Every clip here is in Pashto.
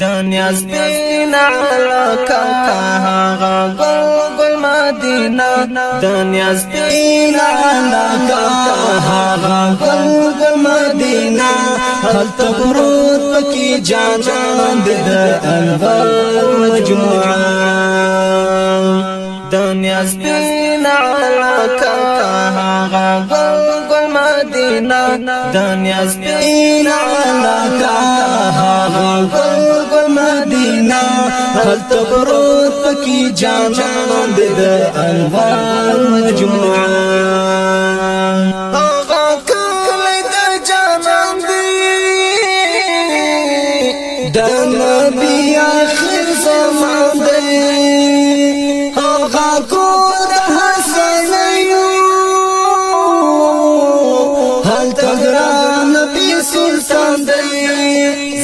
دنیا سپینا لکا هغه ګل ګل مدینه دنیا سپینا لکا هغه ګل ګل مدینه خلت پروت پکې جان جان د انوار مجموعه دنیا سپینا لکا هغه ګل ګل مدینه دنیا سپینا لکا هغه هل تبرد پکی جانان دید انوار مجموعان آغا کلی در جانان دی آخر زمان دی آغا کور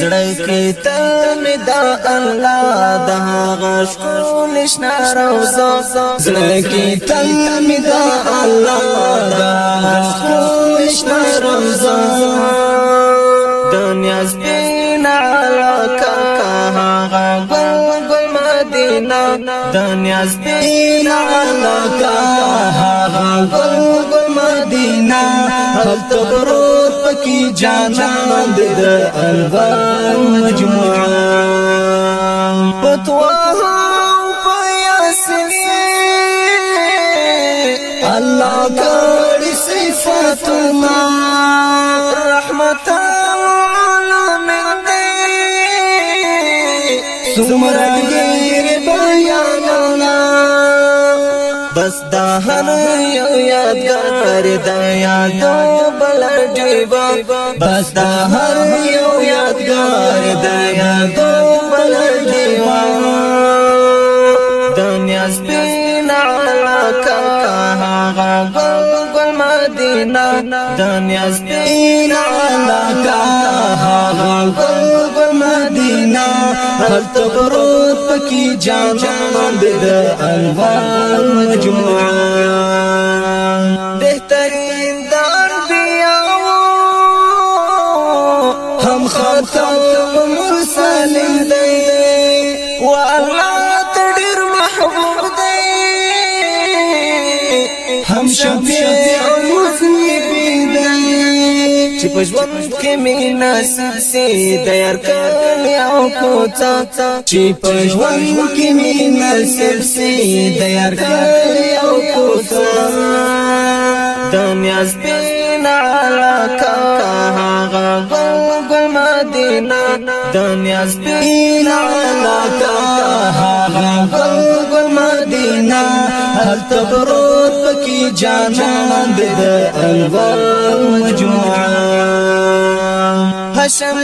زړه کې ته می دا الله د هغه شکول شنا روزا زړه کې ته می دا الله د هغه شکول شنا روزا دنیا سپین علاقه هغه بل بل مدینه دنیا سپین علاقه هغه بل بل مدینه هل تبرو کی جانا د الغار مجموعه پتوا او پیاسنی الله کړي صفاتنا رحمت العالمین دې سمرا غیر بیاننا بس دا هر یو یادګار دا یادو بل ډیبا بس دا هر یو یادګار دا یادو بل ډیوا دنیا سپه مدینہ دنیا ستین علاقہ آغا قلب مدینہ هل تبرود پکی جان بد انوار مجموعہ بہترین دار بیاو هم خاتم مرسلین دی و الله تدیر محبوب دی چې په ژوند کې مینا سي د یار کړي او کوتا چې په ژوند کې مینا سي د یار کړي او کوتا د میاز بین علاقه هغه ګل مدینه د میاز بین علاقه هغه ګل مدینه هل تبرود پکی جانان دې د انوار مجموعه هاشم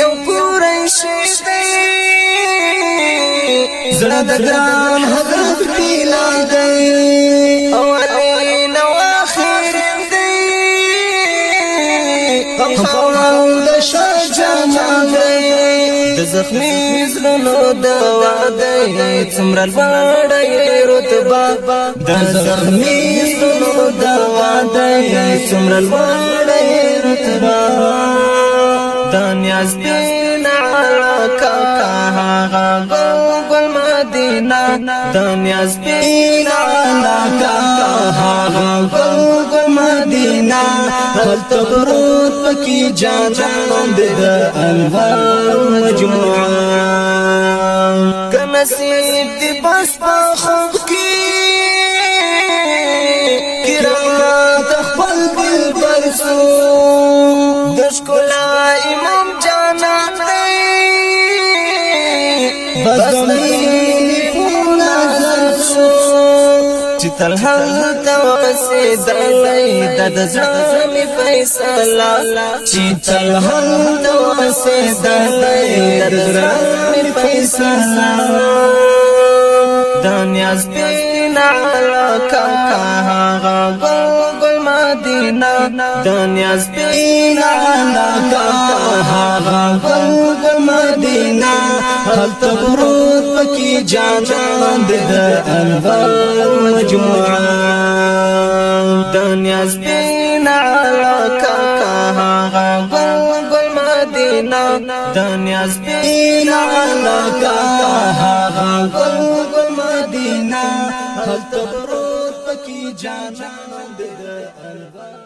یو قریشی دی زړه د ګران حضرت بلال دی او علی نو اخر دی هم خاوند شجاع دی د زخمی زلونو دوا دی څومره لوړه رتبه د زخمی زلونو دوا دی څومره لوړه رتبه دا نیاز دی نعراکا هغه ګل مدینه دا نیاز دی نعراکا هغه ګل مدینہ خلط پروت پکی جانان دے دا انوار مجموعہ کنصیب دی بس پا خوب کی کرام تخبل دل برسو دشکلا امام جانان دے بس دمیر تل هلته وسېدلی د د زړه مې فیصله چې تل هلته وسېدلی د د زړه مې فیصله د نیاز بینا لکه هغه ګل مدینه د نیاز بینا لکه هل تمرود پکی جانان د انوار مجموعه دنيا سپین علاقه غبل گل مدینه دنيا سپین علاقه غبل گل مدینه هل تمرود پکی جانان د انوار